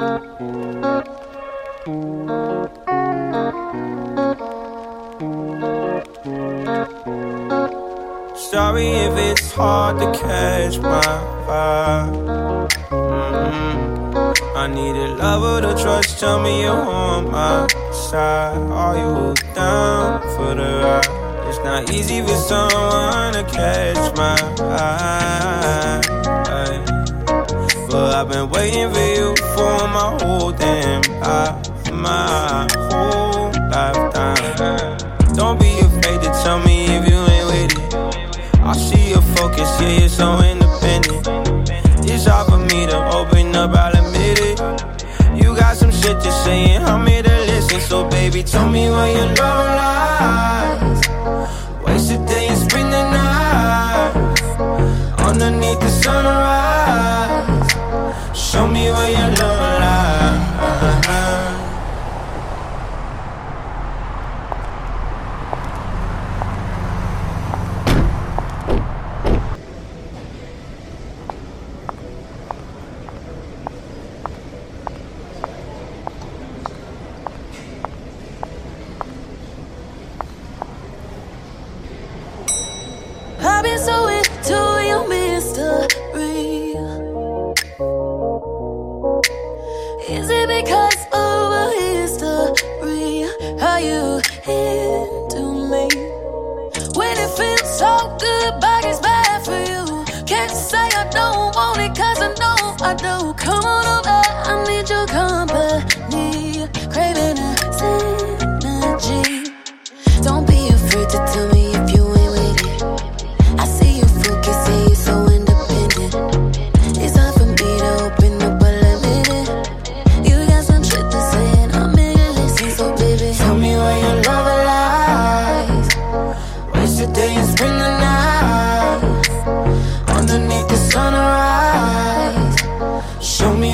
Sorry if it's hard to catch my vibe. Mm-hmm. I need a lover to trust. Tell me you're on my side. Are you down for the ride? It's not easy for someone to catch my eye. But I've been waiting for you for my whole damn life, my whole lifetime. Don't be afraid to tell me if you ain't with it. I see your focus, yeah, you're so independent. It's hard for me to open up, I'll admit it. You got some shit to say, and I'm here to listen. So, baby, tell me where your love lies. Waste a day and spend the night underneath the sunrise. I've been so into your mystery. Is it because of a history? Are you into me? When it feels so good, but it's bad for you. Can't say I don't want it, cause I know I do. Come on over, I need your company.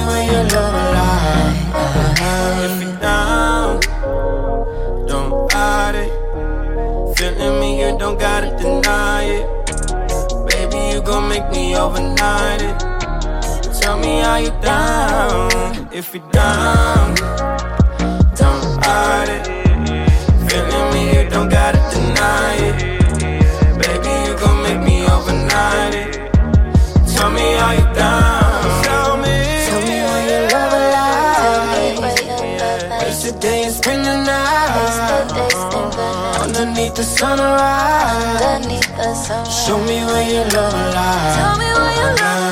Where your love lies. If you're down, don't hide it. Feeling me, you don't gotta deny it. Baby, you gon' make me overnight it. Tell me how you down. If you're down, spend the night underneath the sunrise. Underneath the sun. Show me where your love lies. Me where your love lies. Tell me where your love lies.